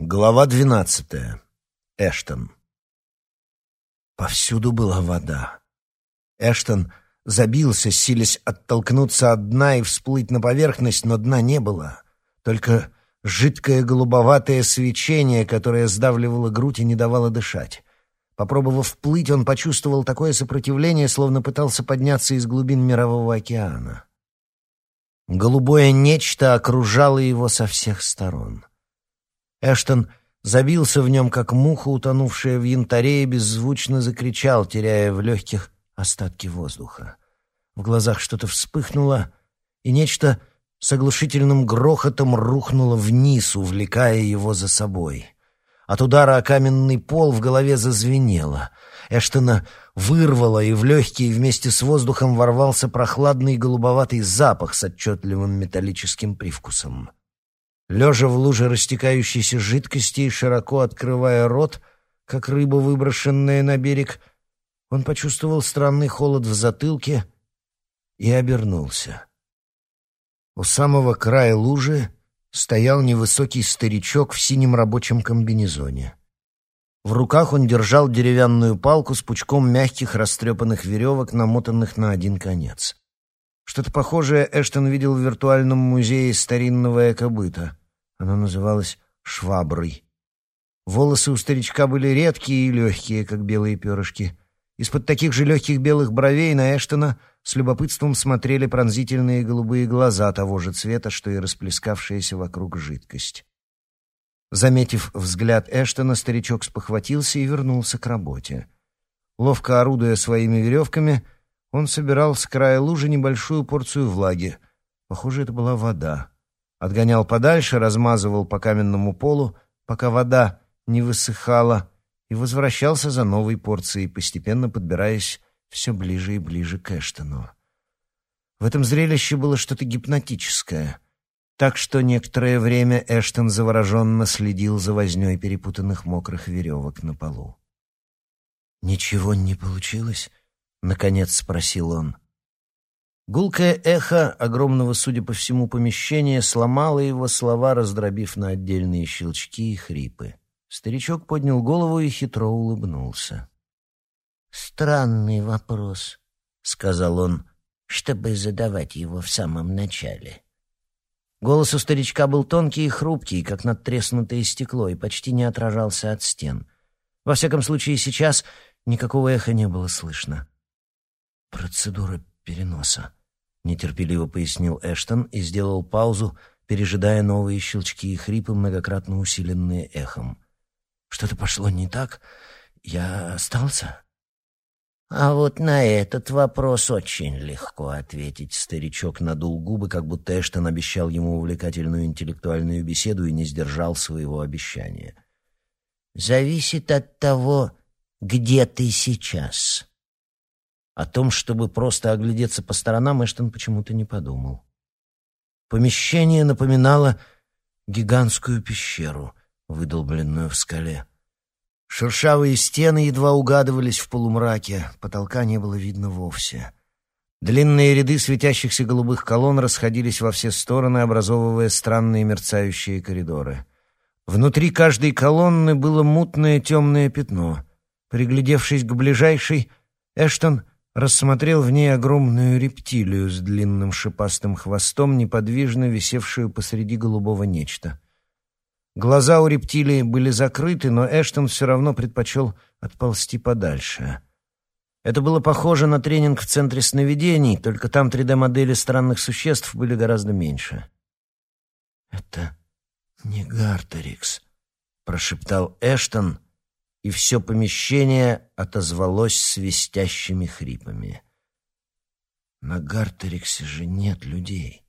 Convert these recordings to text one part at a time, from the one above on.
Глава двенадцатая. Эштон. Повсюду была вода. Эштон забился, силясь оттолкнуться от дна и всплыть на поверхность, но дна не было. Только жидкое голубоватое свечение, которое сдавливало грудь и не давало дышать. Попробовав плыть, он почувствовал такое сопротивление, словно пытался подняться из глубин мирового океана. Голубое нечто окружало его со всех сторон. Эштон забился в нем, как муха, утонувшая в янтаре, и беззвучно закричал, теряя в легких остатки воздуха. В глазах что-то вспыхнуло, и нечто с оглушительным грохотом рухнуло вниз, увлекая его за собой. От удара о каменный пол в голове зазвенело. Эштона вырвало, и в легкие вместе с воздухом ворвался прохладный голубоватый запах с отчетливым металлическим привкусом. Лежа в луже растекающейся жидкости и широко открывая рот, как рыба, выброшенная на берег, он почувствовал странный холод в затылке и обернулся. У самого края лужи стоял невысокий старичок в синем рабочем комбинезоне. В руках он держал деревянную палку с пучком мягких растрепанных веревок, намотанных на один конец. Что-то похожее Эштон видел в виртуальном музее старинного экобыта. Оно называлось «шваброй». Волосы у старичка были редкие и легкие, как белые перышки. Из-под таких же легких белых бровей на Эштона с любопытством смотрели пронзительные голубые глаза того же цвета, что и расплескавшаяся вокруг жидкость. Заметив взгляд Эштона, старичок спохватился и вернулся к работе. Ловко орудуя своими веревками, он собирал с края лужи небольшую порцию влаги. Похоже, это была вода отгонял подальше, размазывал по каменному полу, пока вода не высыхала, и возвращался за новой порцией, постепенно подбираясь все ближе и ближе к Эштону. В этом зрелище было что-то гипнотическое, так что некоторое время Эштон завороженно следил за вознёй перепутанных мокрых веревок на полу. «Ничего не получилось?» — наконец спросил он. Гулкое эхо огромного, судя по всему, помещения сломало его слова, раздробив на отдельные щелчки и хрипы. Старичок поднял голову и хитро улыбнулся. «Странный вопрос», — сказал он, чтобы задавать его в самом начале. Голос у старичка был тонкий и хрупкий, как надтреснутое стекло, и почти не отражался от стен. Во всяком случае, сейчас никакого эха не было слышно. «Процедура переноса», нетерпеливо пояснил Эштон и сделал паузу, пережидая новые щелчки и хрипы, многократно усиленные эхом. Что-то пошло не так? Я остался? А вот на этот вопрос очень легко ответить. Старичок надул губы, как будто Эштон обещал ему увлекательную интеллектуальную беседу и не сдержал своего обещания. Зависит от того, где ты сейчас. О том, чтобы просто оглядеться по сторонам, Эштон почему-то не подумал. Помещение напоминало гигантскую пещеру, выдолбленную в скале. Шершавые стены едва угадывались в полумраке, потолка не было видно вовсе. Длинные ряды светящихся голубых колонн расходились во все стороны, образовывая странные мерцающие коридоры. Внутри каждой колонны было мутное темное пятно. Приглядевшись к ближайшей, Эштон рассмотрел в ней огромную рептилию с длинным шипастым хвостом, неподвижно висевшую посреди голубого нечто. Глаза у рептилии были закрыты, но Эштон все равно предпочел отползти подальше. Это было похоже на тренинг в центре сновидений, только там 3D-модели странных существ были гораздо меньше. «Это не Гартерикс», — прошептал Эштон, и все помещение отозвалось свистящими хрипами. На Гартериксе же нет людей.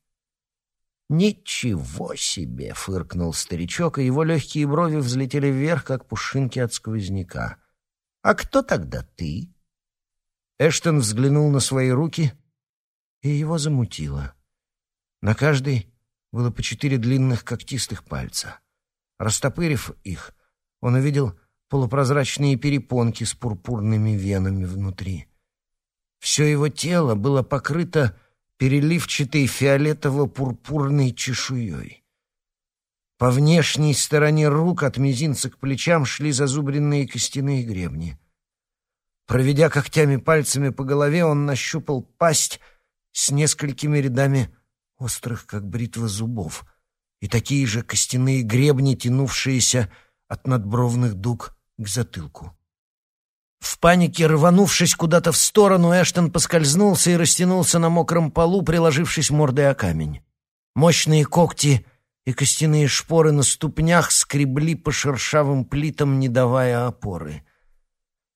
«Ничего себе!» — фыркнул старичок, и его легкие брови взлетели вверх, как пушинки от сквозняка. «А кто тогда ты?» Эштон взглянул на свои руки, и его замутило. На каждой было по четыре длинных когтистых пальца. Растопырив их, он увидел полупрозрачные перепонки с пурпурными венами внутри. Все его тело было покрыто переливчатой фиолетово-пурпурной чешуей. По внешней стороне рук от мизинца к плечам шли зазубренные костяные гребни. Проведя когтями пальцами по голове, он нащупал пасть с несколькими рядами острых, как бритва зубов, и такие же костяные гребни, тянувшиеся от надбровных дуг к затылку. В панике, рванувшись куда-то в сторону, Эштон поскользнулся и растянулся на мокром полу, приложившись мордой о камень. Мощные когти и костяные шпоры на ступнях скребли по шершавым плитам, не давая опоры.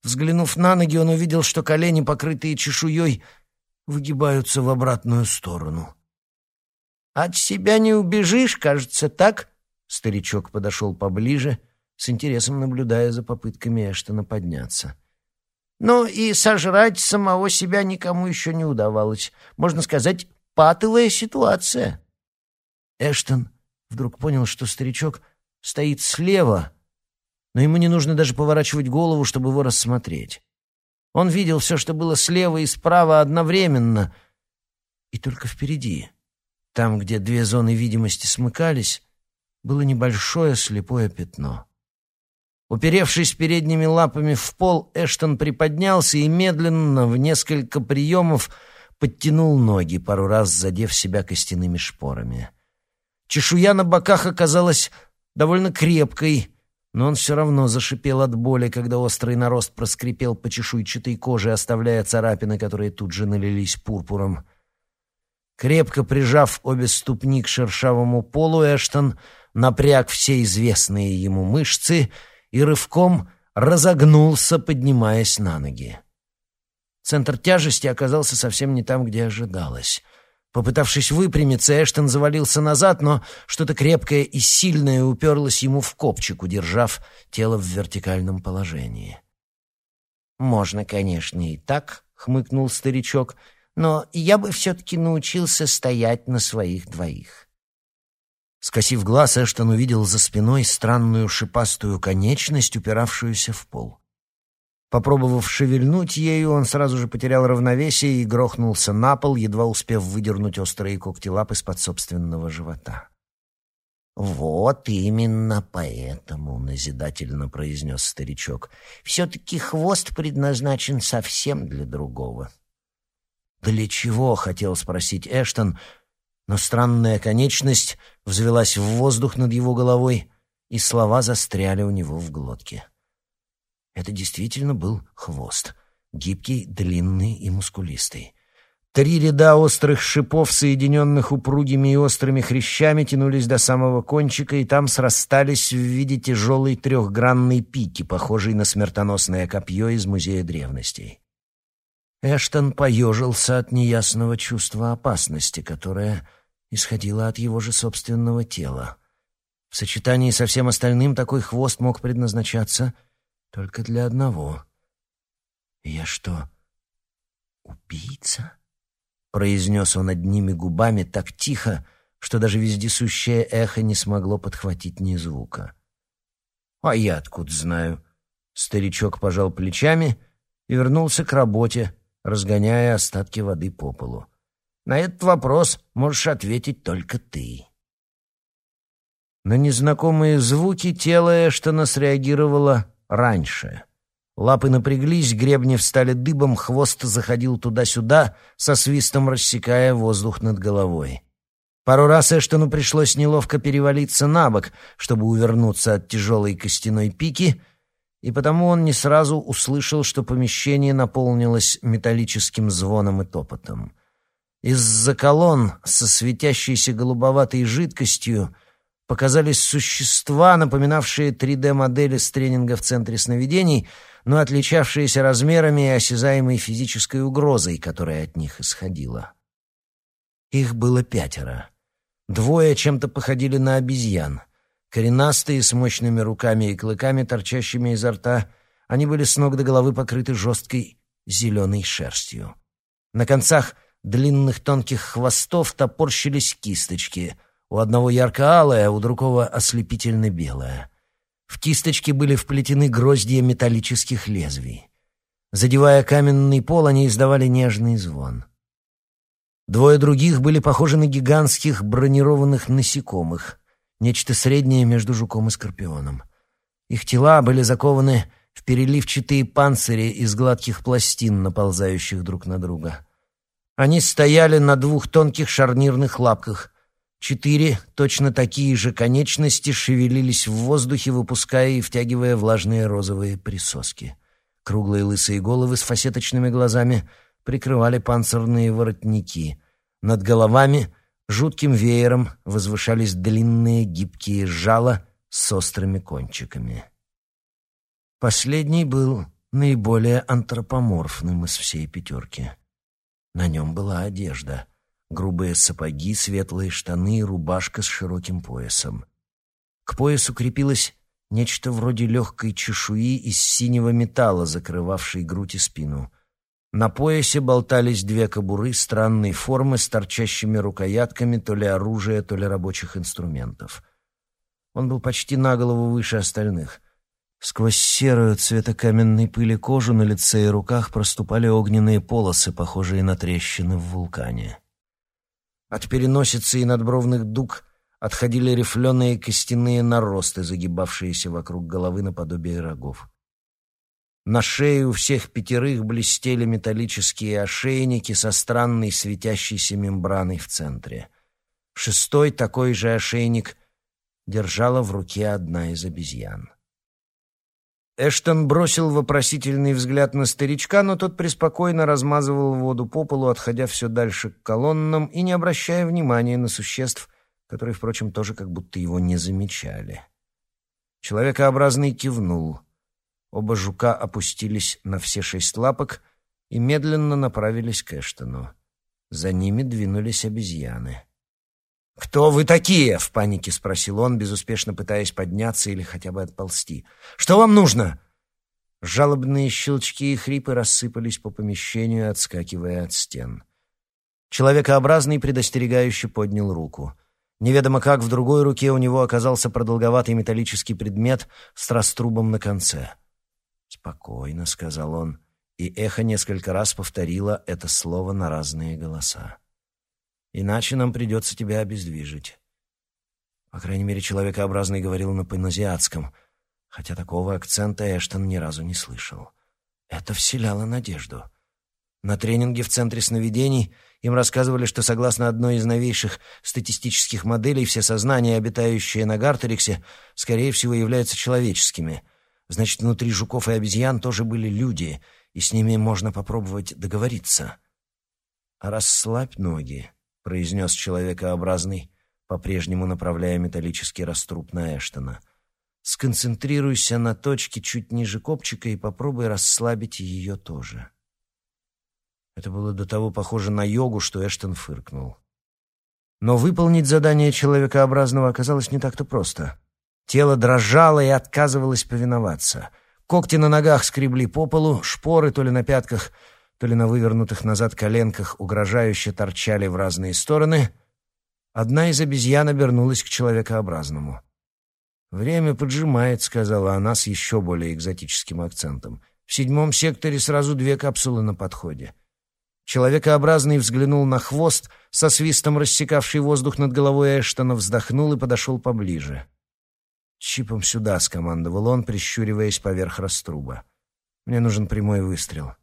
Взглянув на ноги, он увидел, что колени, покрытые чешуей, выгибаются в обратную сторону. «От себя не убежишь, кажется, так?» Старичок подошел поближе, с интересом наблюдая за попытками Эштона подняться. «Ну и сожрать самого себя никому еще не удавалось. Можно сказать, патовая ситуация». Эштон вдруг понял, что старичок стоит слева, но ему не нужно даже поворачивать голову, чтобы его рассмотреть. Он видел все, что было слева и справа одновременно, и только впереди, там, где две зоны видимости смыкались, было небольшое слепое пятно. Уперевшись передними лапами в пол, Эштон приподнялся и медленно, в несколько приемов, подтянул ноги, пару раз задев себя костяными шпорами. Чешуя на боках оказалась довольно крепкой, но он все равно зашипел от боли, когда острый нарост проскрипел по чешуйчатой коже, оставляя царапины, которые тут же налились пурпуром. Крепко прижав обе ступни к шершавому полу, Эштон напряг все известные ему мышцы и рывком разогнулся, поднимаясь на ноги. Центр тяжести оказался совсем не там, где ожидалось. Попытавшись выпрямиться, Эштон завалился назад, но что-то крепкое и сильное уперлось ему в копчик, удержав тело в вертикальном положении. «Можно, конечно, и так», — хмыкнул старичок, «но я бы все-таки научился стоять на своих двоих». Скосив глаз, Эштон увидел за спиной странную шипастую конечность, упиравшуюся в пол. Попробовав шевельнуть ею, он сразу же потерял равновесие и грохнулся на пол, едва успев выдернуть острые когти лап из-под собственного живота. «Вот именно поэтому», — назидательно произнес старичок, — «все-таки хвост предназначен совсем для другого». «Для чего?» — хотел спросить Эштон, но странная конечность взвелась в воздух над его головой, и слова застряли у него в глотке. Это действительно был хвост. Гибкий, длинный и мускулистый. Три ряда острых шипов, соединенных упругими и острыми хрящами, тянулись до самого кончика и там срастались в виде тяжелой трехгранной пики, похожей на смертоносное копье из Музея древностей. Эштон поежился от неясного чувства опасности, которое исходило от его же собственного тела. В сочетании со всем остальным такой хвост мог предназначаться только для одного. «Я что, убийца?» — произнес он одними губами так тихо, что даже вездесущее эхо не смогло подхватить ни звука. «А я откуда знаю?» Старичок пожал плечами и вернулся к работе, разгоняя остатки воды по полу. «На этот вопрос можешь ответить только ты». На незнакомые звуки тело Эштона среагировало раньше. Лапы напряглись, гребни встали дыбом, хвост заходил туда-сюда, со свистом рассекая воздух над головой. Пару раз Эштону пришлось неловко перевалиться на бок, чтобы увернуться от тяжелой костяной пики, и потому он не сразу услышал, что помещение наполнилось металлическим звоном и топотом. Из-за колонн со светящейся голубоватой жидкостью показались существа, напоминавшие 3D-модели с тренинга в центре сновидений, но отличавшиеся размерами и осязаемой физической угрозой, которая от них исходила. Их было пятеро. Двое чем-то походили на обезьян. Коренастые, с мощными руками и клыками, торчащими изо рта, они были с ног до головы покрыты жесткой зеленой шерстью. На концах длинных тонких хвостов топорщились кисточки — у одного ярко-алая, у другого ослепительно-белая. В кисточке были вплетены гроздья металлических лезвий. Задевая каменный пол, они издавали нежный звон. Двое других были похожи на гигантских бронированных насекомых. Нечто среднее между жуком и скорпионом. Их тела были закованы в переливчатые панцири из гладких пластин, наползающих друг на друга. Они стояли на двух тонких шарнирных лапках. Четыре, точно такие же конечности, шевелились в воздухе, выпуская и втягивая влажные розовые присоски. Круглые лысые головы с фасеточными глазами прикрывали панцирные воротники. Над головами жутким веером возвышались длинные гибкие жала с острыми кончиками. Последний был наиболее антропоморфным из всей пятерки. На нем была одежда. Грубые сапоги, светлые штаны и рубашка с широким поясом. К поясу крепилось нечто вроде легкой чешуи из синего металла, закрывавшей грудь и спину. На поясе болтались две кобуры странной формы с торчащими рукоятками то ли оружия, то ли рабочих инструментов. Он был почти на голову выше остальных. Сквозь серую цвета каменной пыли кожу на лице и руках проступали огненные полосы, похожие на трещины в вулкане. От переносицы и надбровных дуг отходили рифленые костяные наросты, загибавшиеся вокруг головы наподобие рогов. На шее у всех пятерых блестели металлические ошейники со странной светящейся мембраной в центре. Шестой такой же ошейник держала в руке одна из обезьян. Эштон бросил вопросительный взгляд на старичка, но тот преспокойно размазывал воду по полу, отходя все дальше к колоннам и не обращая внимания на существ, которые, впрочем, тоже как будто его не замечали. Человекообразный кивнул. Оба жука опустились на все шесть лапок и медленно направились к Эштону. За ними двинулись обезьяны. «Кто вы такие?» — в панике спросил он, безуспешно пытаясь подняться или хотя бы отползти. «Что вам нужно?» Жалобные щелчки и хрипы рассыпались по помещению, отскакивая от стен. Человекообразный предостерегающе поднял руку. Неведомо как в другой руке у него оказался продолговатый металлический предмет с раструбом на конце. «Спокойно», — сказал он, и эхо несколько раз повторило это слово на разные голоса. Иначе нам придется тебя обездвижить. По крайней мере, человекообразный говорил на паназиатском, хотя такого акцента Эштон ни разу не слышал. Это вселяло надежду. На тренинге в Центре сновидений им рассказывали, что согласно одной из новейших статистических моделей, все сознания, обитающие на Гартериксе, скорее всего, являются человеческими. Значит, внутри жуков и обезьян тоже были люди, и с ними можно попробовать договориться. «Расслабь ноги», — произнес человекообразный, по-прежнему направляя металлический раструб на Эштона. «Сконцентрируйся на точке чуть ниже копчика и попробуй расслабить ее тоже». Это было до того похоже на йогу, что Эштон фыркнул. Но выполнить задание человекообразного оказалось не так-то просто. Тело дрожало и отказывалось повиноваться. Когти на ногах скребли по полу, шпоры то ли на пятках — то ли на вывернутых назад коленках угрожающе торчали в разные стороны, одна из обезьян обернулась к человекообразному. «Время поджимает», — сказала она с еще более экзотическим акцентом. «В седьмом секторе сразу две капсулы на подходе». Человекообразный взглянул на хвост, со свистом рассекавший воздух над головой Эштона, вздохнул и подошел поближе. «Чипом сюда», — скомандовал он, прищуриваясь поверх раструба. «Мне нужен прямой выстрел».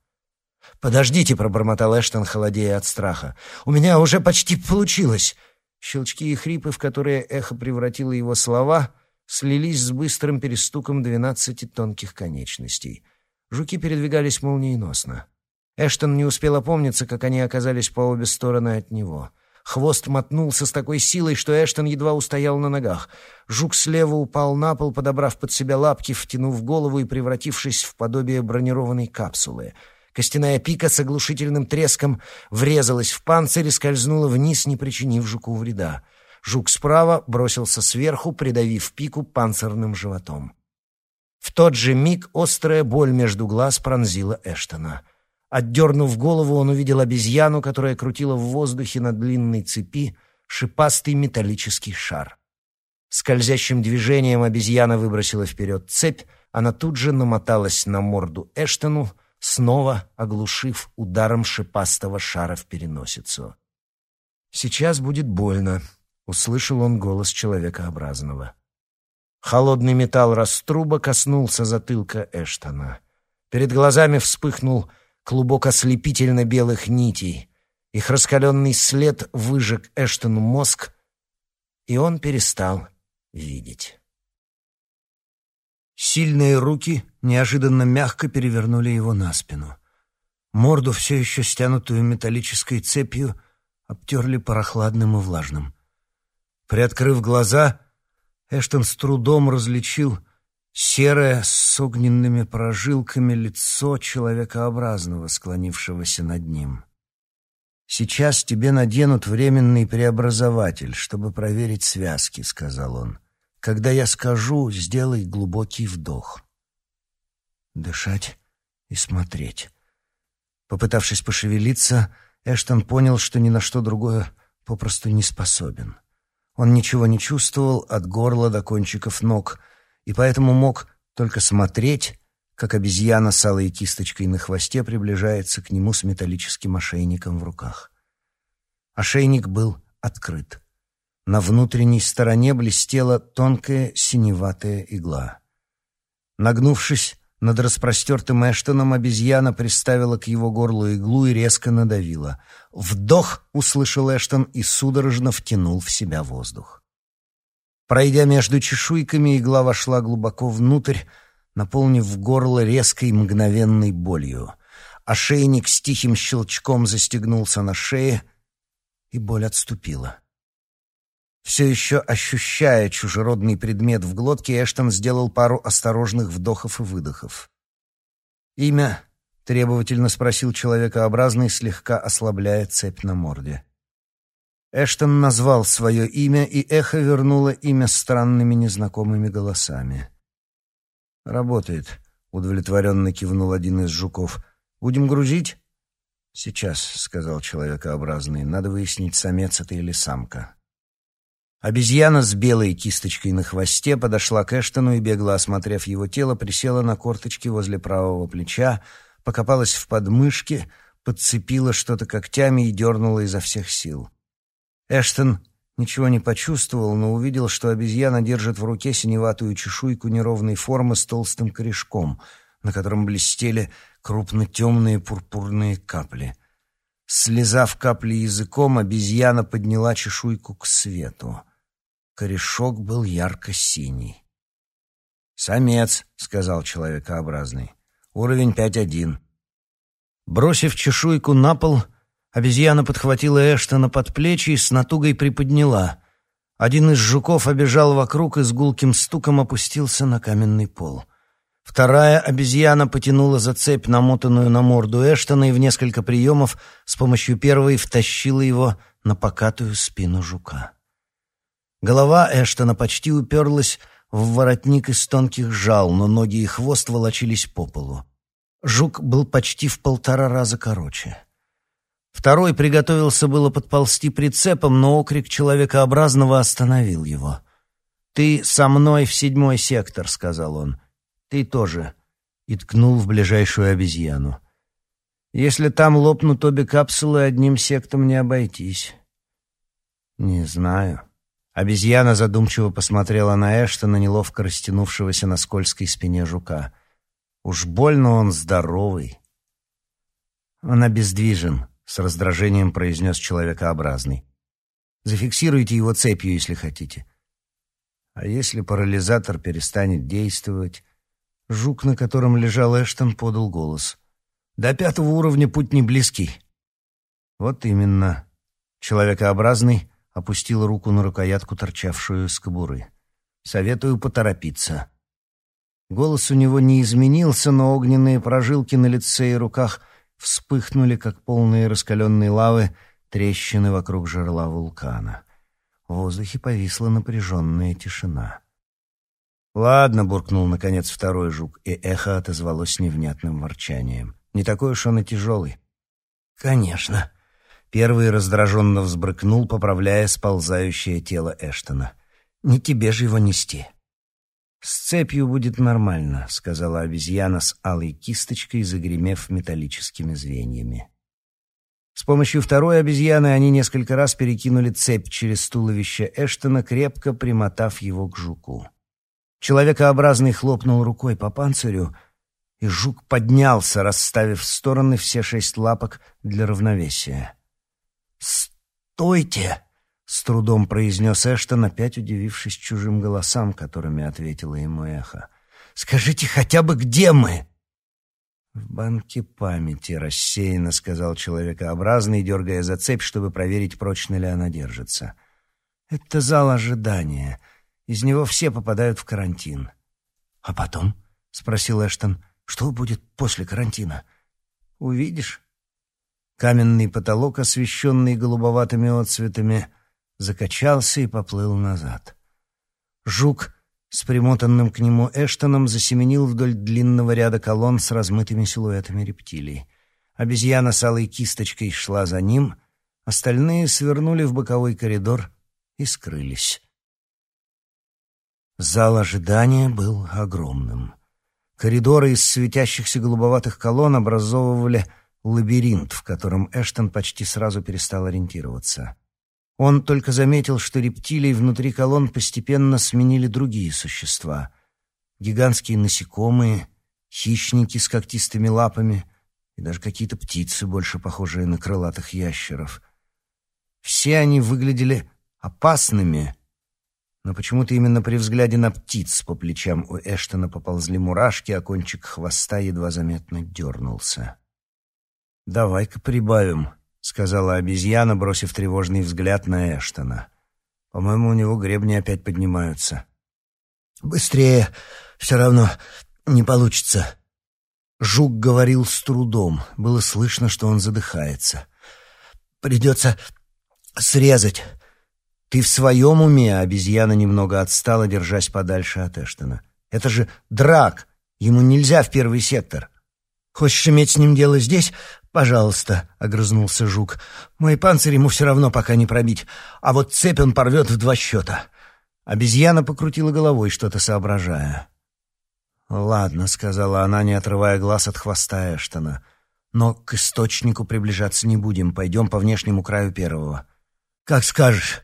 «Подождите», — пробормотал Эштон, холодея от страха. «У меня уже почти получилось». Щелчки и хрипы, в которые эхо превратило его слова, слились с быстрым перестуком двенадцати тонких конечностей. Жуки передвигались молниеносно. Эштон не успел опомниться, как они оказались по обе стороны от него. Хвост мотнулся с такой силой, что Эштон едва устоял на ногах. Жук слева упал на пол, подобрав под себя лапки, втянув голову и превратившись в подобие бронированной капсулы — Костяная пика с оглушительным треском врезалась в панцирь и скользнула вниз, не причинив жуку вреда. Жук справа бросился сверху, придавив пику панцирным животом. В тот же миг острая боль между глаз пронзила Эштона. Отдернув голову, он увидел обезьяну, которая крутила в воздухе на длинной цепи шипастый металлический шар. Скользящим движением обезьяна выбросила вперед цепь, она тут же намоталась на морду Эштону, снова оглушив ударом шипастого шара в переносицу. «Сейчас будет больно», — услышал он голос человекообразного. Холодный металл раструба коснулся затылка Эштона. Перед глазами вспыхнул клубок ослепительно белых нитей. Их раскаленный след выжег Эштону мозг, и он перестал видеть. Сильные руки неожиданно мягко перевернули его на спину. Морду, все еще стянутую металлической цепью, обтерли прохладным и влажным. Приоткрыв глаза, Эштон с трудом различил серое с огненными прожилками лицо человекообразного, склонившегося над ним. «Сейчас тебе наденут временный преобразователь, чтобы проверить связки», — сказал он. «Когда я скажу, сделай глубокий вдох». Дышать и смотреть. Попытавшись пошевелиться, Эштон понял, что ни на что другое попросту не способен. Он ничего не чувствовал от горла до кончиков ног, и поэтому мог только смотреть, как обезьяна с алой кисточкой на хвосте приближается к нему с металлическим ошейником в руках. Ошейник был открыт. На внутренней стороне блестела тонкая синеватая игла. Нагнувшись, над распростертым Эштоном обезьяна приставила к его горлу иглу и резко надавила. «Вдох!» — услышал Эштон и судорожно втянул в себя воздух. Пройдя между чешуйками, игла вошла глубоко внутрь, наполнив горло резкой мгновенной болью. Ошейник с тихим щелчком застегнулся на шее, и боль отступила. Все еще ощущая чужеродный предмет в глотке, Эштон сделал пару осторожных вдохов и выдохов. «Имя?» — требовательно спросил человекообразный, слегка ослабляя цепь на морде. Эштон назвал свое имя, и эхо вернуло имя странными незнакомыми голосами. «Работает», — удовлетворенно кивнул один из жуков. «Будем грузить?» «Сейчас», — сказал человекообразный, — «надо выяснить, самец это или самка». Обезьяна с белой кисточкой на хвосте подошла к Эштону и, бегло осмотрев его тело, присела на корточки возле правого плеча, покопалась в подмышке, подцепила что-то когтями и дернула изо всех сил. Эштон ничего не почувствовал, но увидел, что обезьяна держит в руке синеватую чешуйку неровной формы с толстым корешком, на котором блестели крупно-темные пурпурные капли. Слезав капли языком, обезьяна подняла чешуйку к свету. Корешок был ярко-синий. «Самец», — сказал человекообразный. «Уровень 5-1». Бросив чешуйку на пол, обезьяна подхватила Эштона под плечи и с натугой приподняла. Один из жуков обежал вокруг и с гулким стуком опустился на каменный пол. Вторая обезьяна потянула за цепь, намотанную на морду Эштона, и в несколько приемов с помощью первой втащила его на покатую спину жука. Голова Эштона почти уперлась в воротник из тонких жал, но ноги и хвост волочились по полу. Жук был почти в полтора раза короче. Второй приготовился было подползти прицепом, но окрик человекообразного остановил его. «Ты со мной в седьмой сектор», — сказал он. «Ты тоже», — и ткнул в ближайшую обезьяну. «Если там лопнут обе капсулы, одним сектом не обойтись». «Не знаю», Обезьяна задумчиво посмотрела на Эштона, неловко растянувшегося на скользкой спине жука. «Уж больно он здоровый». «Он обездвижен», — с раздражением произнес человекообразный. «Зафиксируйте его цепью, если хотите». А если парализатор перестанет действовать? Жук, на котором лежал Эштон, подал голос. «До пятого уровня путь не близкий». «Вот именно». Человекообразный опустил руку на рукоятку, торчавшую из кобуры. «Советую поторопиться». Голос у него не изменился, но огненные прожилки на лице и руках вспыхнули, как полные раскаленной лавы трещины вокруг жерла вулкана. В воздухе повисла напряженная тишина. «Ладно», — буркнул, наконец, второй жук, и эхо отозвалось невнятным ворчанием. «Не такой уж он и тяжелый». «Конечно», Первый раздраженно взбрыкнул, поправляя сползающее тело Эштона. «Не тебе же его нести». «С цепью будет нормально», — сказала обезьяна с алой кисточкой, загремев металлическими звеньями. С помощью второй обезьяны они несколько раз перекинули цепь через туловище Эштона, крепко примотав его к жуку. Человекообразный хлопнул рукой по панцирю, и жук поднялся, расставив в стороны все шесть лапок для равновесия. «Стойте!» — с трудом произнес Эштон, опять удивившись чужим голосам, которыми ответило ему эхо. «Скажите хотя бы, где мы?» «В банке памяти», — рассеянно сказал человекообразный, дергая за цепь, чтобы проверить, прочно ли она держится. «Это зал ожидания. Из него все попадают в карантин». «А потом?» — спросил Эштон. «Что будет после карантина?» «Увидишь». Каменный потолок, освещенный голубоватыми отцветами, закачался и поплыл назад. Жук с примотанным к нему Эштоном засеменил вдоль длинного ряда колонн с размытыми силуэтами рептилий. Обезьяна с алой кисточкой шла за ним, остальные свернули в боковой коридор и скрылись. Зал ожидания был огромным. Коридоры из светящихся голубоватых колонн образовывали лабиринт, в котором Эштон почти сразу перестал ориентироваться. Он только заметил, что рептилий внутри колонн постепенно сменили другие существа. Гигантские насекомые, хищники с когтистыми лапами и даже какие-то птицы, больше похожие на крылатых ящеров. Все они выглядели опасными, но почему-то именно при взгляде на птиц по плечам у Эштона поползли мурашки, а кончик хвоста едва заметно дернулся. «Давай-ка прибавим», — сказала обезьяна, бросив тревожный взгляд на Эштона. «По-моему, у него гребни опять поднимаются». «Быстрее! Все равно не получится». Жук говорил с трудом. Было слышно, что он задыхается. «Придется срезать». «Ты в своем уме?» — обезьяна немного отстала, держась подальше от Эштона. «Это же драк! Ему нельзя в первый сектор!» «Хочешь иметь с ним дело здесь? Пожалуйста», — огрызнулся жук. «Мой панцирь ему все равно пока не пробить, а вот цепь он порвет в два счета». Обезьяна покрутила головой, что-то соображая. «Ладно», — сказала она, не отрывая глаз от хвоста Эштона. «Но к источнику приближаться не будем. Пойдем по внешнему краю первого». «Как скажешь».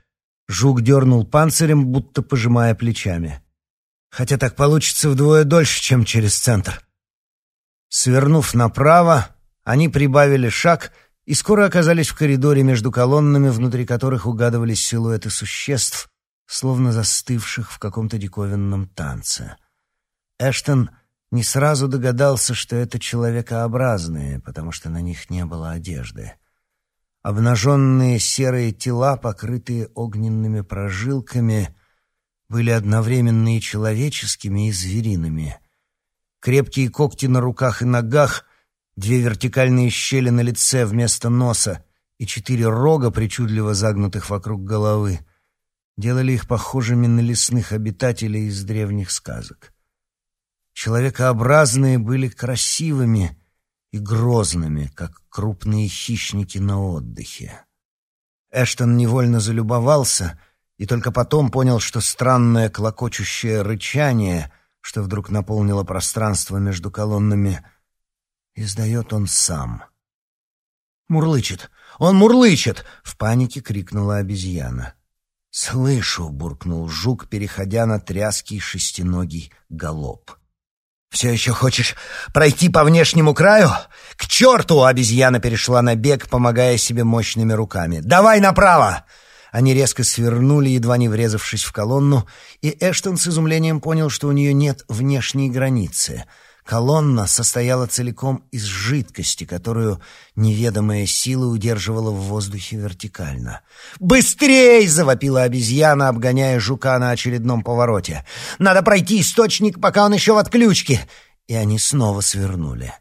Жук дернул панцирем, будто пожимая плечами. «Хотя так получится вдвое дольше, чем через центр». Свернув направо, они прибавили шаг и скоро оказались в коридоре между колоннами, внутри которых угадывались силуэты существ, словно застывших в каком-то диковинном танце. Эштон не сразу догадался, что это человекообразные, потому что на них не было одежды. Обнаженные серые тела, покрытые огненными прожилками, были одновременно и человеческими, и звериными — крепкие когти на руках и ногах, две вертикальные щели на лице вместо носа и четыре рога, причудливо загнутых вокруг головы, делали их похожими на лесных обитателей из древних сказок. Человекообразные были красивыми и грозными, как крупные хищники на отдыхе. Эштон невольно залюбовался и только потом понял, что странное клокочущее рычание — что вдруг наполнило пространство между колоннами, издает он сам. «Мурлычет! Он мурлычет!» — в панике крикнула обезьяна. «Слышу!» — буркнул жук, переходя на тряский шестиногий галоп. «Все еще хочешь пройти по внешнему краю? К черту!» — обезьяна перешла на бег, помогая себе мощными руками. «Давай направо!» Они резко свернули, едва не врезавшись в колонну, и Эштон с изумлением понял, что у нее нет внешней границы. Колонна состояла целиком из жидкости, которую неведомая сила удерживала в воздухе вертикально. «Быстрей!» — завопила обезьяна, обгоняя жука на очередном повороте. «Надо пройти источник, пока он еще в отключке!» И они снова свернули.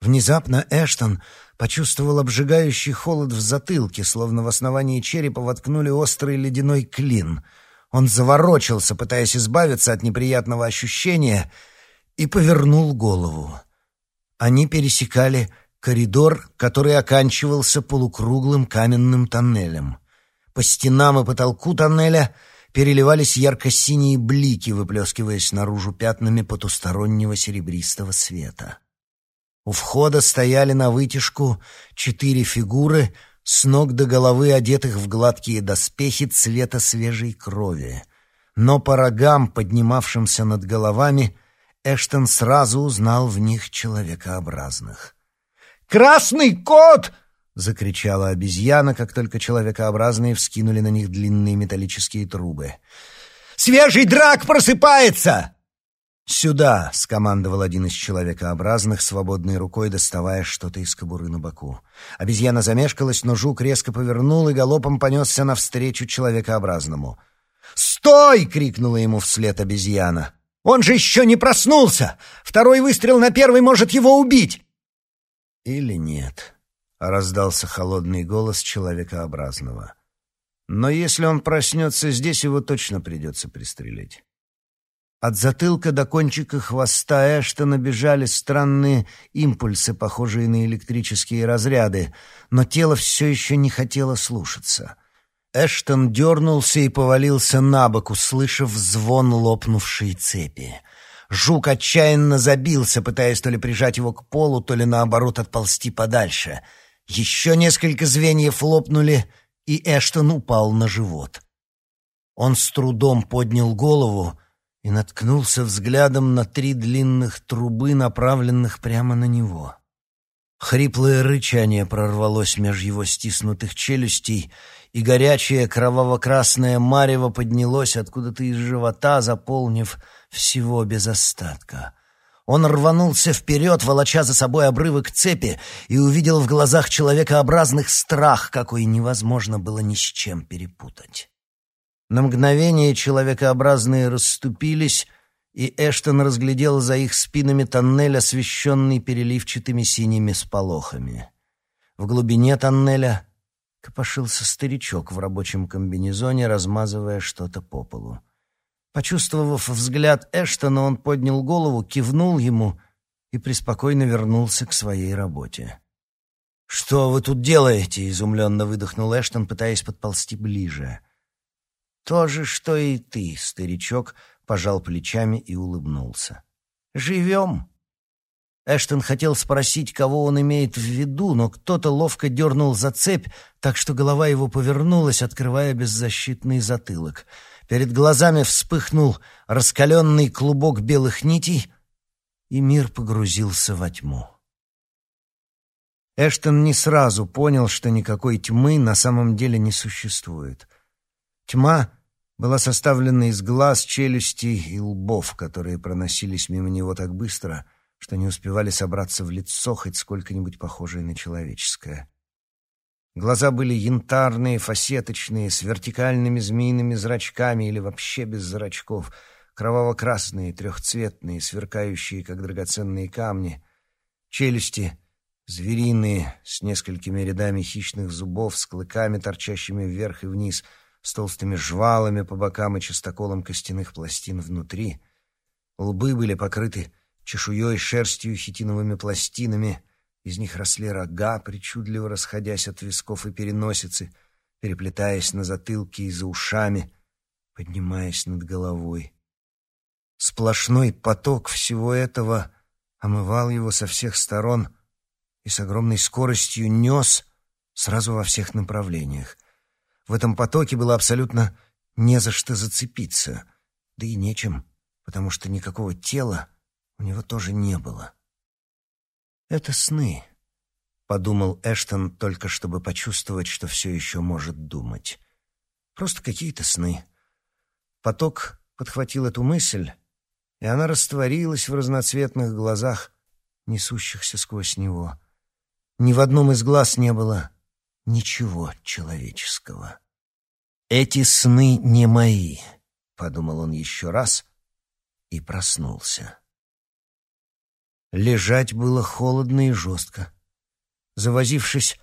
Внезапно Эштон почувствовал обжигающий холод в затылке, словно в основании черепа воткнули острый ледяной клин. Он заворочился, пытаясь избавиться от неприятного ощущения, и повернул голову. Они пересекали коридор, который оканчивался полукруглым каменным тоннелем. По стенам и потолку тоннеля переливались ярко-синие блики, выплескиваясь наружу пятнами потустороннего серебристого света. У входа стояли на вытяжку четыре фигуры, с ног до головы одетых в гладкие доспехи цвета свежей крови. Но по рогам, поднимавшимся над головами, Эштон сразу узнал в них человекообразных. «Красный кот!» — закричала обезьяна, как только человекообразные вскинули на них длинные металлические трубы. «Свежий драк просыпается!» «Сюда!» — скомандовал один из человекообразных, свободной рукой доставая что-то из кобуры на боку. Обезьяна замешкалась, но жук резко повернул и галопом понесся навстречу человекообразному. «Стой!» — крикнула ему вслед обезьяна. «Он же еще не проснулся! Второй выстрел на первый может его убить!» «Или нет?» — раздался холодный голос человекообразного. «Но если он проснется здесь, его точно придется пристрелить». От затылка до кончика хвоста Эштона бежали странные импульсы, похожие на электрические разряды, но тело все еще не хотело слушаться. Эштон дернулся и повалился на бок, услышав звон лопнувшей цепи. Жук отчаянно забился, пытаясь то ли прижать его к полу, то ли наоборот отползти подальше. Еще несколько звеньев лопнули, и Эштон упал на живот. Он с трудом поднял голову, и наткнулся взглядом на три длинных трубы, направленных прямо на него. Хриплое рычание прорвалось меж его стиснутых челюстей, и горячее кроваво-красное марево поднялось откуда-то из живота, заполнив всего без остатка. Он рванулся вперед, волоча за собой обрывок цепи, и увидел в глазах человекообразных страх, какой невозможно было ни с чем перепутать. На мгновение человекообразные расступились, и Эштон разглядел за их спинами тоннель, освещенный переливчатыми синими сполохами. В глубине тоннеля копошился старичок в рабочем комбинезоне, размазывая что-то по полу. Почувствовав взгляд Эштона, он поднял голову, кивнул ему и преспокойно вернулся к своей работе. «Что вы тут делаете?» — изумленно выдохнул Эштон, пытаясь подползти ближе. — «То же, что и ты», — старичок пожал плечами и улыбнулся. «Живем». Эштон хотел спросить, кого он имеет в виду, но кто-то ловко дернул за цепь, так что голова его повернулась, открывая беззащитный затылок. Перед глазами вспыхнул раскаленный клубок белых нитей, и мир погрузился во тьму. Эштон не сразу понял, что никакой тьмы на самом деле не существует — Тьма была составлена из глаз, челюстей и лбов, которые проносились мимо него так быстро, что не успевали собраться в лицо, хоть сколько-нибудь похожее на человеческое. Глаза были янтарные, фасеточные, с вертикальными змеиными зрачками или вообще без зрачков, кроваво-красные, трехцветные, сверкающие, как драгоценные камни. Челюсти — звериные, с несколькими рядами хищных зубов, с клыками, торчащими вверх и вниз — с толстыми жвалами по бокам и частоколом костяных пластин внутри. Лбы были покрыты чешуей, шерстью, хитиновыми пластинами. Из них росли рога, причудливо расходясь от висков и переносицы, переплетаясь на затылке и за ушами, поднимаясь над головой. Сплошной поток всего этого омывал его со всех сторон и с огромной скоростью нес сразу во всех направлениях. В этом потоке было абсолютно не за что зацепиться, да и нечем, потому что никакого тела у него тоже не было. «Это сны», — подумал Эштон, только чтобы почувствовать, что все еще может думать. «Просто какие-то сны». Поток подхватил эту мысль, и она растворилась в разноцветных глазах, несущихся сквозь него. Ни в одном из глаз не было ничего человеческого. «Эти сны не мои», — подумал он еще раз и проснулся. Лежать было холодно и жестко. Завозившись,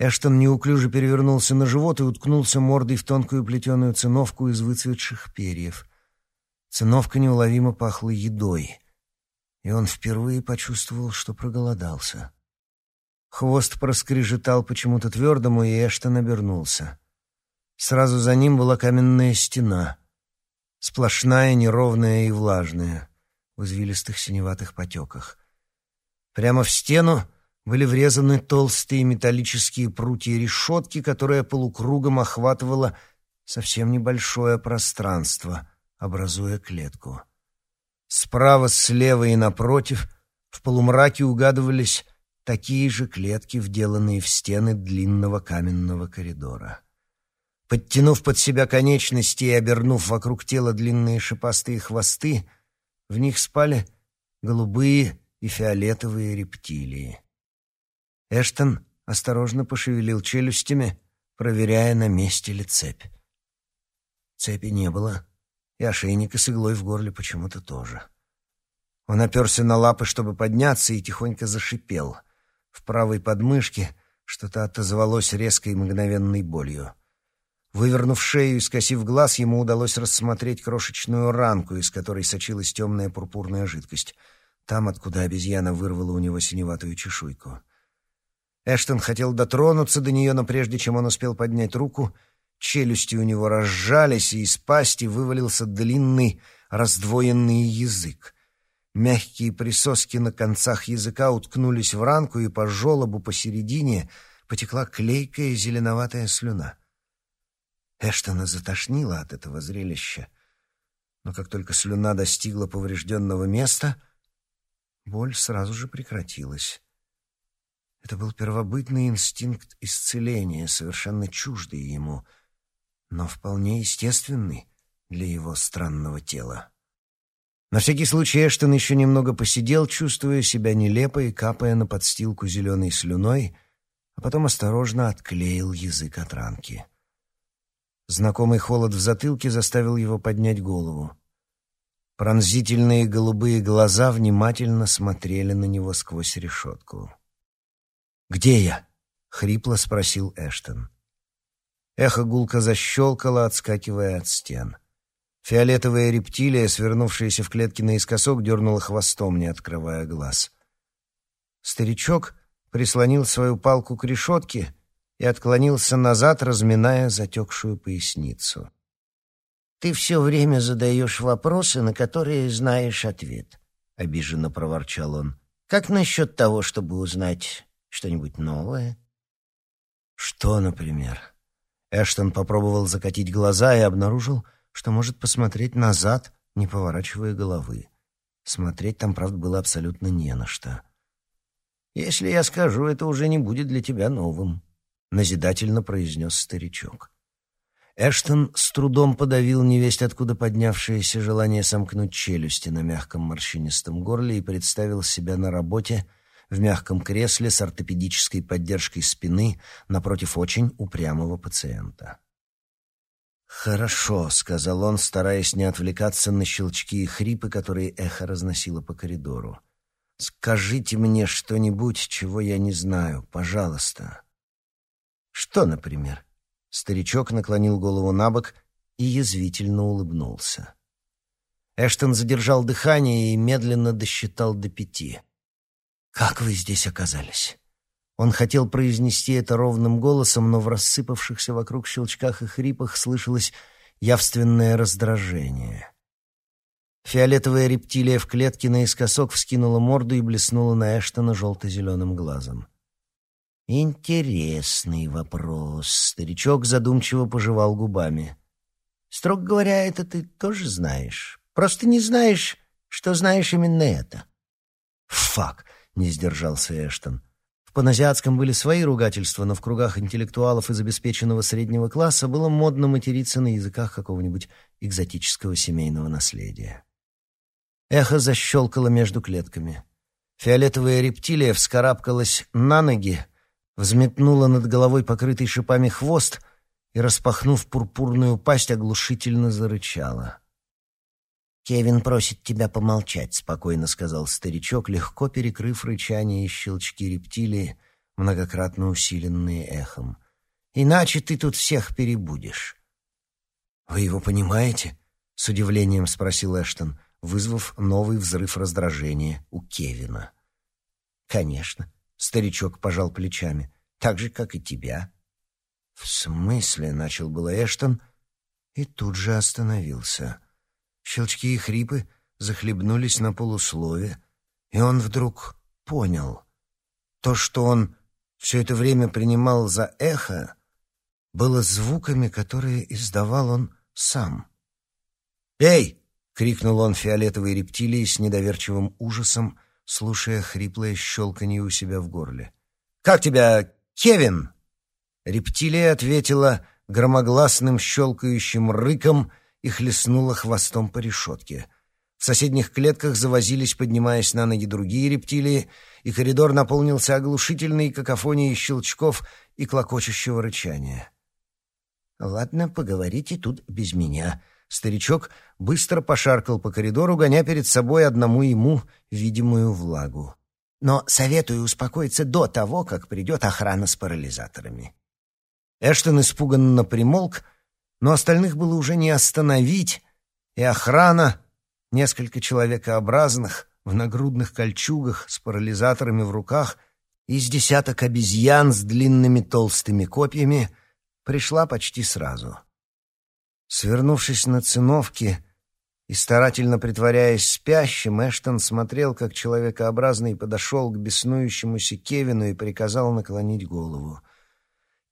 Эштон неуклюже перевернулся на живот и уткнулся мордой в тонкую плетеную циновку из выцветших перьев. Циновка неуловимо пахла едой, и он впервые почувствовал, что проголодался. Хвост проскрежетал почему-то твердому, и Эштон обернулся. Сразу за ним была каменная стена, сплошная, неровная и влажная, в извилистых синеватых потеках. Прямо в стену были врезаны толстые металлические прутья решетки, которая полукругом охватывала совсем небольшое пространство, образуя клетку. Справа, слева и напротив в полумраке угадывались такие же клетки, вделанные в стены длинного каменного коридора. Подтянув под себя конечности и обернув вокруг тела длинные шипастые хвосты, в них спали голубые и фиолетовые рептилии. Эштон осторожно пошевелил челюстями, проверяя, на месте ли цепь. Цепи не было, и ошейника с иглой в горле почему-то тоже. Он оперся на лапы, чтобы подняться, и тихонько зашипел. В правой подмышке что-то отозвалось резкой мгновенной болью. Вывернув шею и скосив глаз, ему удалось рассмотреть крошечную ранку, из которой сочилась темная пурпурная жидкость. Там, откуда обезьяна вырвала у него синеватую чешуйку. Эштон хотел дотронуться до нее, но прежде чем он успел поднять руку, челюсти у него разжались, и из пасти вывалился длинный раздвоенный язык. Мягкие присоски на концах языка уткнулись в ранку, и по желобу посередине потекла клейкая зеленоватая слюна — Эштона затошнило от этого зрелища. Но как только слюна достигла поврежденного места, боль сразу же прекратилась. Это был первобытный инстинкт исцеления, совершенно чуждый ему, но вполне естественный для его странного тела. На всякий случай Эштон еще немного посидел, чувствуя себя нелепо и капая на подстилку зеленой слюной, а потом осторожно отклеил язык от ранки. Знакомый холод в затылке заставил его поднять голову. Пронзительные голубые глаза внимательно смотрели на него сквозь решетку. «Где я?» — хрипло спросил Эштон. Эхо гулко защелкало, отскакивая от стен. Фиолетовая рептилия, свернувшаяся в клетке наискосок, дернула хвостом, не открывая глаз. Старичок прислонил свою палку к решетке и отклонился назад, разминая затекшую поясницу. «Ты все время задаешь вопросы, на которые знаешь ответ», — обиженно проворчал он. «Как насчет того, чтобы узнать что-нибудь новое?» «Что, например?» Эштон попробовал закатить глаза и обнаружил, что может посмотреть назад, не поворачивая головы. Смотреть там, правда, было абсолютно не на что. «Если я скажу, это уже не будет для тебя новым», назидательно произнес старичок. Эштон с трудом подавил невесть откуда поднявшееся желание сомкнуть челюсти на мягком морщинистом горле и представил себя на работе в мягком кресле с ортопедической поддержкой спины напротив очень упрямого пациента. «Хорошо», — сказал он, стараясь не отвлекаться на щелчки и хрипы, которые эхо разносило по коридору. «Скажите мне что-нибудь, чего я не знаю, пожалуйста». «Что, например?» Старичок наклонил голову на бок и язвительно улыбнулся. Эштон задержал дыхание и медленно досчитал до пяти. «Как вы здесь оказались?» Он хотел произнести это ровным голосом, но в рассыпавшихся вокруг щелчках и хрипах слышалось явственное раздражение. Фиолетовая рептилия в клетке наискосок вскинула морду и блеснула на Эштона желто-зеленым глазом. Интересный вопрос. Старичок задумчиво пожевал губами. Строго говоря, это ты тоже знаешь. Просто не знаешь, что знаешь именно это. Фак, не сдержался Эштон. В паназиатском были свои ругательства, но в кругах интеллектуалов из обеспеченного среднего класса было модно материться на языках какого-нибудь экзотического семейного наследия. Эхо защелкало между клетками. Фиолетовая рептилия вскарабкалась на ноги, взметнула над головой покрытый шипами хвост и, распахнув пурпурную пасть, оглушительно зарычала. «Кевин просит тебя помолчать», — спокойно сказал старичок, легко перекрыв рычание и щелчки рептилии, многократно усиленные эхом. «Иначе ты тут всех перебудешь». «Вы его понимаете?» — с удивлением спросил Эштон, вызвав новый взрыв раздражения у Кевина. «Конечно. Старичок пожал плечами. «Так же, как и тебя». «В смысле?» — начал было Эштон и тут же остановился. Щелчки и хрипы захлебнулись на полуслове, и он вдруг понял. То, что он все это время принимал за эхо, было звуками, которые издавал он сам. «Эй!» — крикнул он фиолетовой рептилии с недоверчивым ужасом, слушая хриплое щелканье у себя в горле. «Как тебя, Кевин?» Рептилия ответила громогласным щелкающим рыком и хлестнула хвостом по решетке. В соседних клетках завозились, поднимаясь на ноги другие рептилии, и коридор наполнился оглушительной какофонией щелчков и клокочущего рычания. «Ладно, поговорите тут без меня», Старичок быстро пошаркал по коридору, гоня перед собой одному ему видимую влагу. «Но советую успокоиться до того, как придет охрана с парализаторами». Эштон испуганно примолк, но остальных было уже не остановить, и охрана, несколько человекообразных, в нагрудных кольчугах, с парализаторами в руках, из десяток обезьян с длинными толстыми копьями, пришла почти сразу. Свернувшись на циновке и старательно притворяясь спящим, Эштон смотрел, как человекообразный подошел к беснующемуся Кевину и приказал наклонить голову.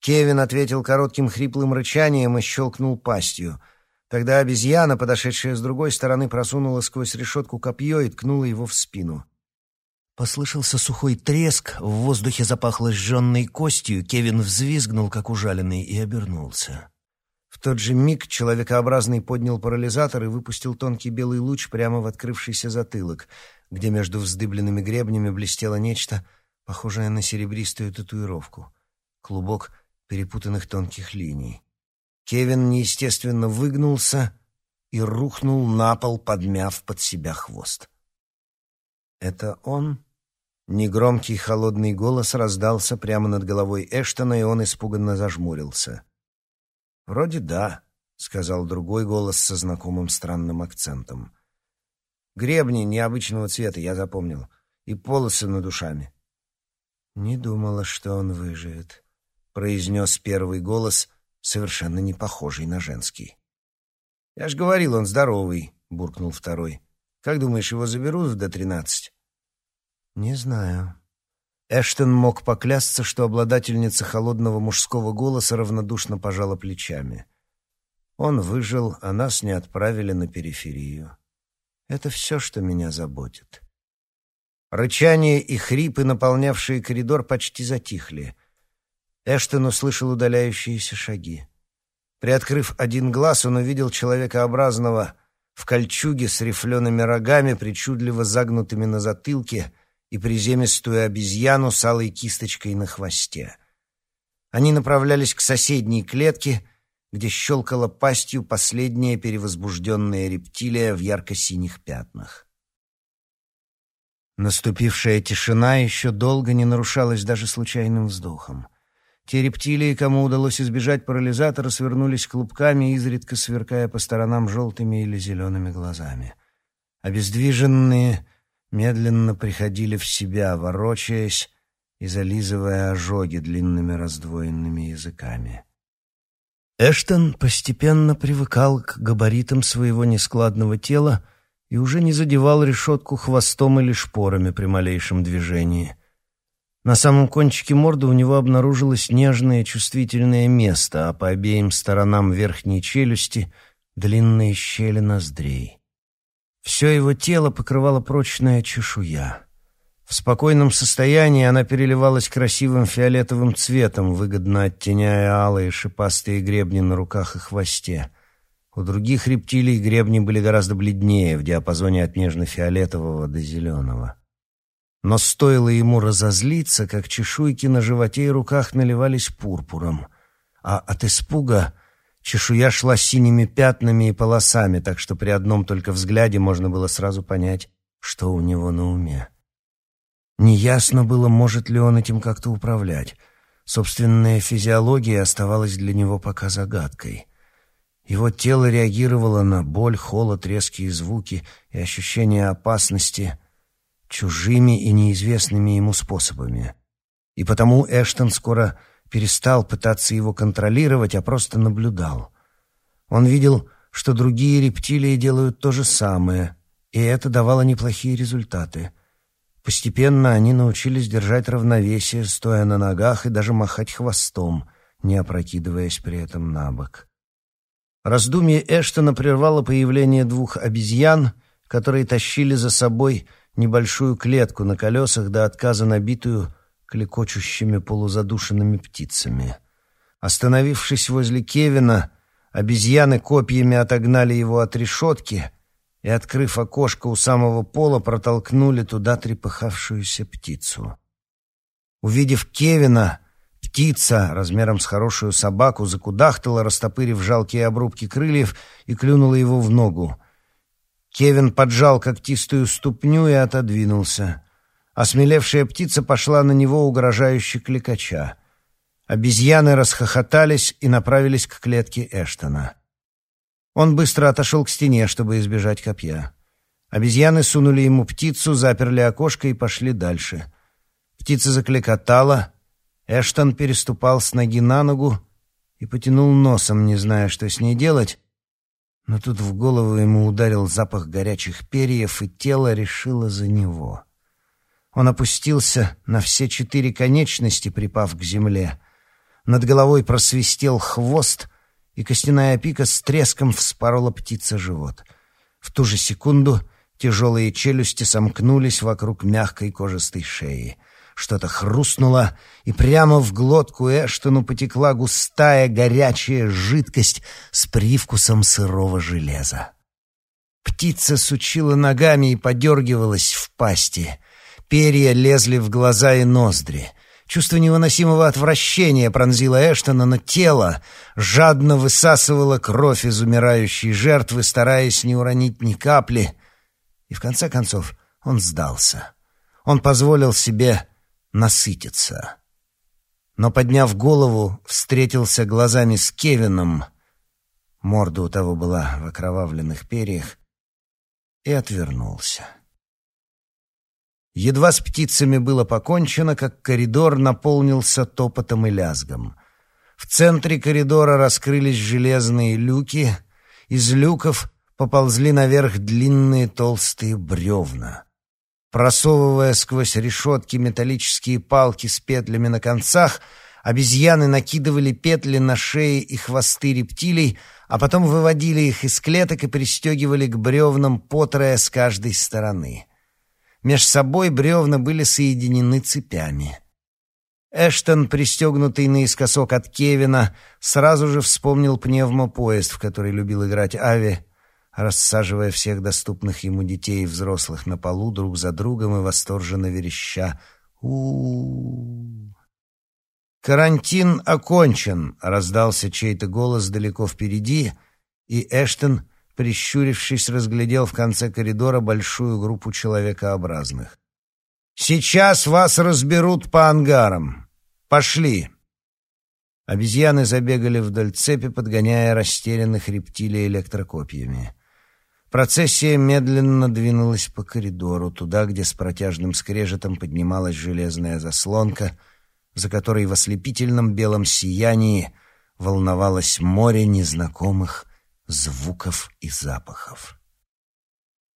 Кевин ответил коротким хриплым рычанием и щелкнул пастью. Тогда обезьяна, подошедшая с другой стороны, просунула сквозь решетку копье и ткнула его в спину. Послышался сухой треск, в воздухе запахло сжженной костью, Кевин взвизгнул, как ужаленный, и обернулся. В тот же миг человекообразный поднял парализатор и выпустил тонкий белый луч прямо в открывшийся затылок, где между вздыбленными гребнями блестело нечто, похожее на серебристую татуировку. Клубок перепутанных тонких линий. Кевин неестественно выгнулся и рухнул на пол, подмяв под себя хвост. «Это он?» Негромкий холодный голос раздался прямо над головой Эштона, и он испуганно зажмурился. «Вроде да», — сказал другой голос со знакомым странным акцентом. «Гребни необычного цвета, я запомнил, и полосы над душами». «Не думала, что он выживет», — произнес первый голос, совершенно не похожий на женский. «Я ж говорил, он здоровый», — буркнул второй. «Как думаешь, его заберут в Д-13?» «Не знаю», Эштон мог поклясться, что обладательница холодного мужского голоса равнодушно пожала плечами. Он выжил, а нас не отправили на периферию. Это все, что меня заботит. Рычание и хрипы, наполнявшие коридор, почти затихли. Эштон услышал удаляющиеся шаги. Приоткрыв один глаз, он увидел человекообразного в кольчуге с рифлеными рогами, причудливо загнутыми на затылке — и приземистую обезьяну с алой кисточкой на хвосте. Они направлялись к соседней клетке, где щелкала пастью последняя перевозбужденная рептилия в ярко-синих пятнах. Наступившая тишина еще долго не нарушалась даже случайным вздохом. Те рептилии, кому удалось избежать парализатора, свернулись клубками, изредка сверкая по сторонам желтыми или зелеными глазами. Обездвиженные медленно приходили в себя, ворочаясь и зализывая ожоги длинными раздвоенными языками. Эштон постепенно привыкал к габаритам своего нескладного тела и уже не задевал решетку хвостом или шпорами при малейшем движении. На самом кончике морды у него обнаружилось нежное чувствительное место, а по обеим сторонам верхней челюсти — длинные щели ноздрей. Все его тело покрывала прочная чешуя. В спокойном состоянии она переливалась красивым фиолетовым цветом, выгодно оттеняя алые шипастые гребни на руках и хвосте. У других рептилий гребни были гораздо бледнее, в диапазоне от нежно-фиолетового до зеленого. Но стоило ему разозлиться, как чешуйки на животе и руках наливались пурпуром, а от испуга Чешуя шла синими пятнами и полосами, так что при одном только взгляде можно было сразу понять, что у него на уме. Неясно было, может ли он этим как-то управлять. Собственная физиология оставалась для него пока загадкой. Его тело реагировало на боль, холод, резкие звуки и ощущение опасности чужими и неизвестными ему способами. И потому Эштон скоро перестал пытаться его контролировать, а просто наблюдал. Он видел, что другие рептилии делают то же самое, и это давало неплохие результаты. Постепенно они научились держать равновесие, стоя на ногах и даже махать хвостом, не опрокидываясь при этом на бок. Раздумье Эштона прервало появление двух обезьян, которые тащили за собой небольшую клетку на колесах до отказа набитую клекочущими полузадушенными птицами. Остановившись возле Кевина, обезьяны копьями отогнали его от решетки и, открыв окошко у самого пола, протолкнули туда трепыхавшуюся птицу. Увидев Кевина, птица размером с хорошую собаку закудахтала, растопырив жалкие обрубки крыльев, и клюнула его в ногу. Кевин поджал когтистую ступню и отодвинулся. Осмелевшая птица пошла на него угрожающе кликача. Обезьяны расхохотались и направились к клетке Эштона. Он быстро отошел к стене, чтобы избежать копья. Обезьяны сунули ему птицу, заперли окошко и пошли дальше. Птица закликотала. Эштон переступал с ноги на ногу и потянул носом, не зная, что с ней делать, но тут в голову ему ударил запах горячих перьев, и тело решило за него. Он опустился на все четыре конечности, припав к земле. Над головой просвистел хвост, и костяная пика с треском вспорола птице живот. В ту же секунду тяжелые челюсти сомкнулись вокруг мягкой кожистой шеи — что-то хрустнуло, и прямо в глотку Эштону потекла густая горячая жидкость с привкусом сырого железа. Птица сучила ногами и подергивалась в пасти. Перья лезли в глаза и ноздри. Чувство невыносимого отвращения пронзило Эштона, но тело жадно высасывало кровь из умирающей жертвы, стараясь не уронить ни капли. И в конце концов он сдался. Он позволил себе насытиться. Но, подняв голову, встретился глазами с Кевином, морда у того была в окровавленных перьях, и отвернулся. Едва с птицами было покончено, как коридор наполнился топотом и лязгом. В центре коридора раскрылись железные люки, из люков поползли наверх длинные толстые бревна. Просовывая сквозь решетки металлические палки с петлями на концах, обезьяны накидывали петли на шеи и хвосты рептилий, а потом выводили их из клеток и пристегивали к бревнам потрое с каждой стороны. Меж собой бревна были соединены цепями. Эштон, пристегнутый наискосок от Кевина, сразу же вспомнил пневмопоезд, в который любил играть Ави, рассаживая всех доступных ему детей и взрослых на полу друг за другом и восторженно вереща у, «Карантин окончен!» — раздался чей-то голос далеко впереди, и Эштон, прищурившись, разглядел в конце коридора большую группу человекообразных. «Сейчас вас разберут по ангарам! Пошли!» Обезьяны забегали вдоль цепи, подгоняя растерянных рептилий электрокопьями. Процессия медленно двинулась по коридору, туда, где с протяжным скрежетом поднималась железная заслонка, за которой в ослепительном белом сиянии волновалось море незнакомых звуков и запахов.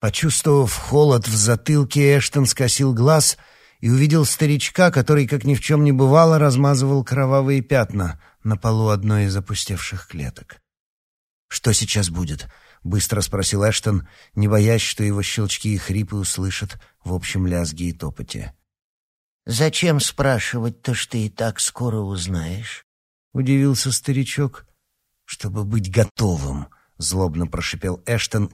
Почувствовав холод в затылке, Эштон скосил глаз и увидел старичка, который, как ни в чем не бывало, размазывал кровавые пятна на полу одной из опустевших клеток. «Что сейчас будет?» — быстро спросил Эштон, не боясь, что его щелчки и хрипы услышат в общем лязге и топоте. «Зачем спрашивать то, что и так скоро узнаешь?» — удивился старичок. «Чтобы быть готовым», — злобно прошипел Эштон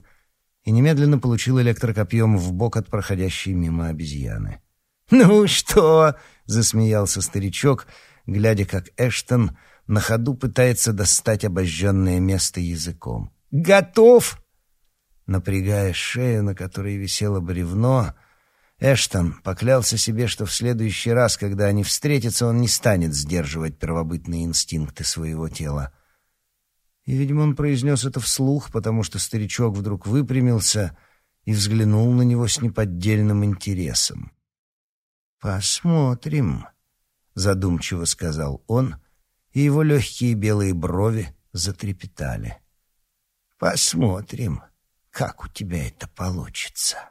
и немедленно получил электрокопьем в бок от проходящей мимо обезьяны. «Ну что?» — засмеялся старичок, глядя, как Эштон на ходу пытается достать обожженное место языком. Готов!» Напрягая шею, на которой висело бревно, Эштон поклялся себе, что в следующий раз, когда они встретятся, он не станет сдерживать первобытные инстинкты своего тела. И, видимо, он произнес это вслух, потому что старичок вдруг выпрямился и взглянул на него с неподдельным интересом. «Посмотрим», — задумчиво сказал он, и его легкие белые брови затрепетали. Посмотрим, как у тебя это получится.